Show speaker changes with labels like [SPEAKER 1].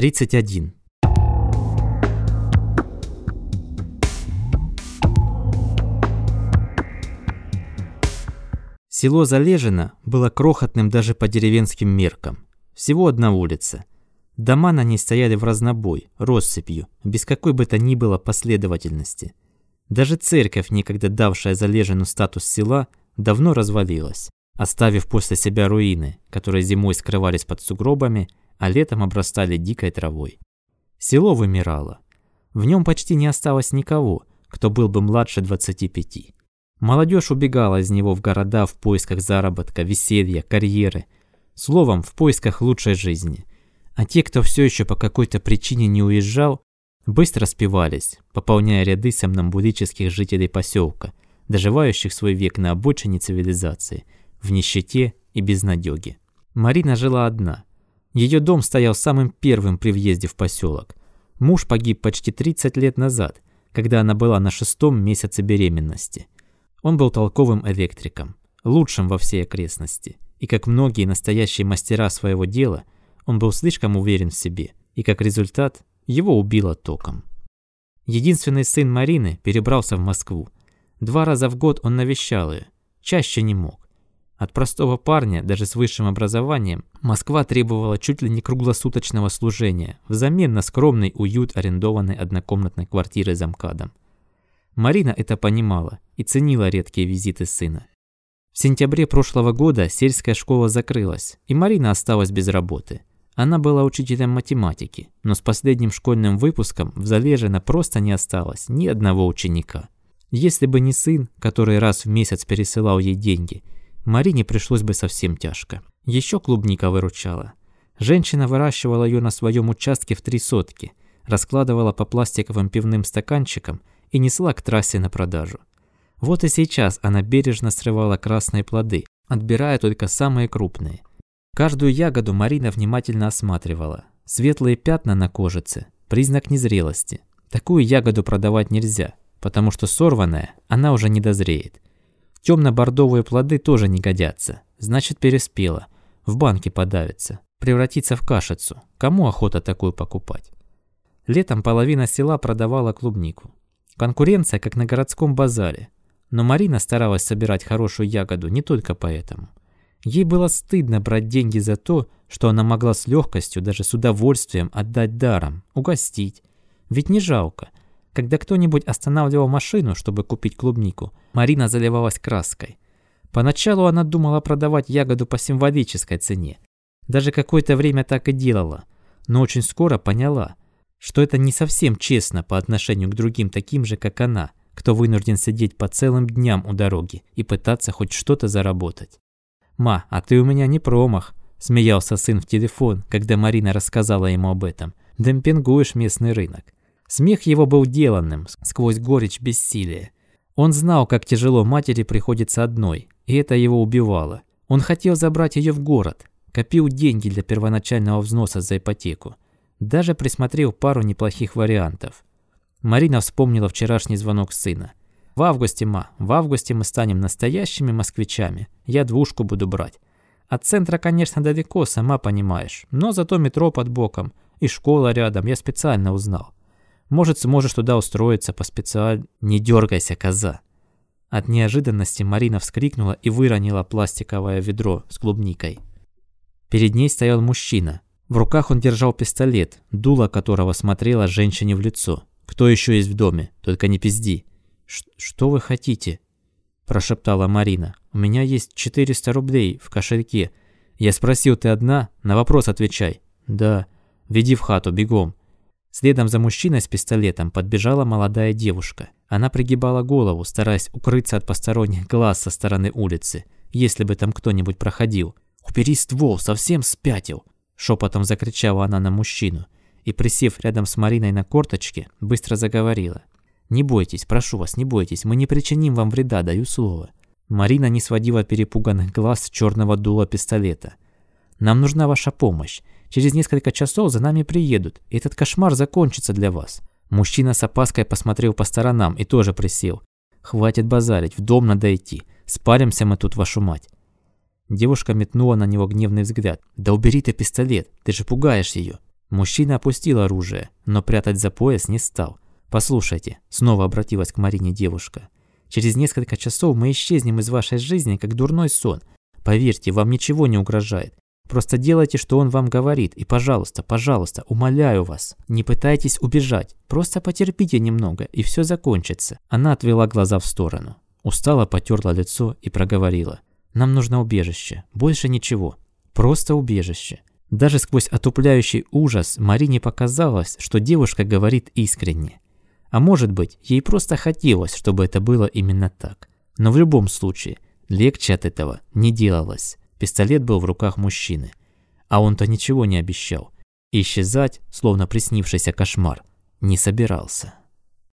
[SPEAKER 1] 31. Село Залежино было крохотным даже по деревенским меркам. Всего одна улица. Дома на ней стояли в разнобой, россыпью, без какой бы то ни было последовательности. Даже церковь, некогда давшая Залежину статус села, давно развалилась, оставив после себя руины, которые зимой скрывались под сугробами, а летом обрастали дикой травой. Село вымирало. В нем почти не осталось никого, кто был бы младше 25. Молодежь убегала из него в города в поисках заработка, веселья, карьеры. Словом, в поисках лучшей жизни. А те, кто все еще по какой-то причине не уезжал, быстро спивались, пополняя ряды сомнамбулических жителей поселка, доживающих свой век на обочине цивилизации, в нищете и безнадёге. Марина жила одна. Ее дом стоял самым первым при въезде в поселок. Муж погиб почти 30 лет назад, когда она была на шестом месяце беременности. Он был толковым электриком, лучшим во всей окрестности, и как многие настоящие мастера своего дела – он был слишком уверен в себе, и как результат его убило током. Единственный сын Марины перебрался в Москву. Два раза в год он навещал ее, чаще не мог. От простого парня, даже с высшим образованием, Москва требовала чуть ли не круглосуточного служения взамен на скромный уют арендованной однокомнатной квартиры за МКАДом. Марина это понимала и ценила редкие визиты сына. В сентябре прошлого года сельская школа закрылась, и Марина осталась без работы. Она была учителем математики, но с последним школьным выпуском в Залежино просто не осталось ни одного ученика. Если бы не сын, который раз в месяц пересылал ей деньги, Марине пришлось бы совсем тяжко. Еще клубника выручала. Женщина выращивала ее на своем участке в три сотки, раскладывала по пластиковым пивным стаканчикам и несла к трассе на продажу. Вот и сейчас она бережно срывала красные плоды, отбирая только самые крупные – Каждую ягоду Марина внимательно осматривала. Светлые пятна на кожице – признак незрелости. Такую ягоду продавать нельзя, потому что сорванная, она уже не дозреет. Темно-бордовые плоды тоже не годятся, значит переспела, в банке подавится, превратится в кашицу. Кому охота такую покупать? Летом половина села продавала клубнику. Конкуренция, как на городском базаре. Но Марина старалась собирать хорошую ягоду не только поэтому. Ей было стыдно брать деньги за то, что она могла с легкостью, даже с удовольствием отдать даром, угостить. Ведь не жалко. Когда кто-нибудь останавливал машину, чтобы купить клубнику, Марина заливалась краской. Поначалу она думала продавать ягоду по символической цене. Даже какое-то время так и делала. Но очень скоро поняла, что это не совсем честно по отношению к другим таким же, как она, кто вынужден сидеть по целым дням у дороги и пытаться хоть что-то заработать. «Ма, а ты у меня не промах», – смеялся сын в телефон, когда Марина рассказала ему об этом. «Демпингуешь местный рынок». Смех его был деланным, сквозь горечь бессилия. Он знал, как тяжело матери приходится одной, и это его убивало. Он хотел забрать ее в город, копил деньги для первоначального взноса за ипотеку. Даже присмотрел пару неплохих вариантов. Марина вспомнила вчерашний звонок сына. В августе, ма, в августе мы станем настоящими москвичами. Я двушку буду брать. От центра, конечно, далеко, сама понимаешь. Но зато метро под боком. И школа рядом, я специально узнал. Может, сможешь туда устроиться по специаль... Не дергайся, коза. От неожиданности Марина вскрикнула и выронила пластиковое ведро с клубникой. Перед ней стоял мужчина. В руках он держал пистолет, дуло которого смотрела женщине в лицо. «Кто еще есть в доме? Только не пизди». «Что вы хотите?» – прошептала Марина. «У меня есть 400 рублей в кошельке. Я спросил, ты одна? На вопрос отвечай». «Да». «Веди в хату, бегом». Следом за мужчиной с пистолетом подбежала молодая девушка. Она пригибала голову, стараясь укрыться от посторонних глаз со стороны улицы, если бы там кто-нибудь проходил. «Убери ствол, совсем спятил!» Шепотом закричала она на мужчину и, присев рядом с Мариной на корточке, быстро заговорила. «Не бойтесь, прошу вас, не бойтесь, мы не причиним вам вреда, даю слово». Марина не сводила перепуганных глаз с черного дула пистолета. «Нам нужна ваша помощь. Через несколько часов за нами приедут, и этот кошмар закончится для вас». Мужчина с опаской посмотрел по сторонам и тоже присел. «Хватит базарить, в дом надо идти. Спаримся мы тут, вашу мать». Девушка метнула на него гневный взгляд. «Да убери ты пистолет, ты же пугаешь ее». Мужчина опустил оружие, но прятать за пояс не стал. «Послушайте», – снова обратилась к Марине девушка. «Через несколько часов мы исчезнем из вашей жизни, как дурной сон. Поверьте, вам ничего не угрожает. Просто делайте, что он вам говорит, и, пожалуйста, пожалуйста, умоляю вас, не пытайтесь убежать, просто потерпите немного, и все закончится». Она отвела глаза в сторону, устало потерла лицо и проговорила. «Нам нужно убежище, больше ничего, просто убежище». Даже сквозь отупляющий ужас Марине показалось, что девушка говорит искренне. А может быть, ей просто хотелось, чтобы это было именно так. Но в любом случае, легче от этого не делалось. Пистолет был в руках мужчины. А он-то ничего не обещал. исчезать, словно приснившийся кошмар, не собирался.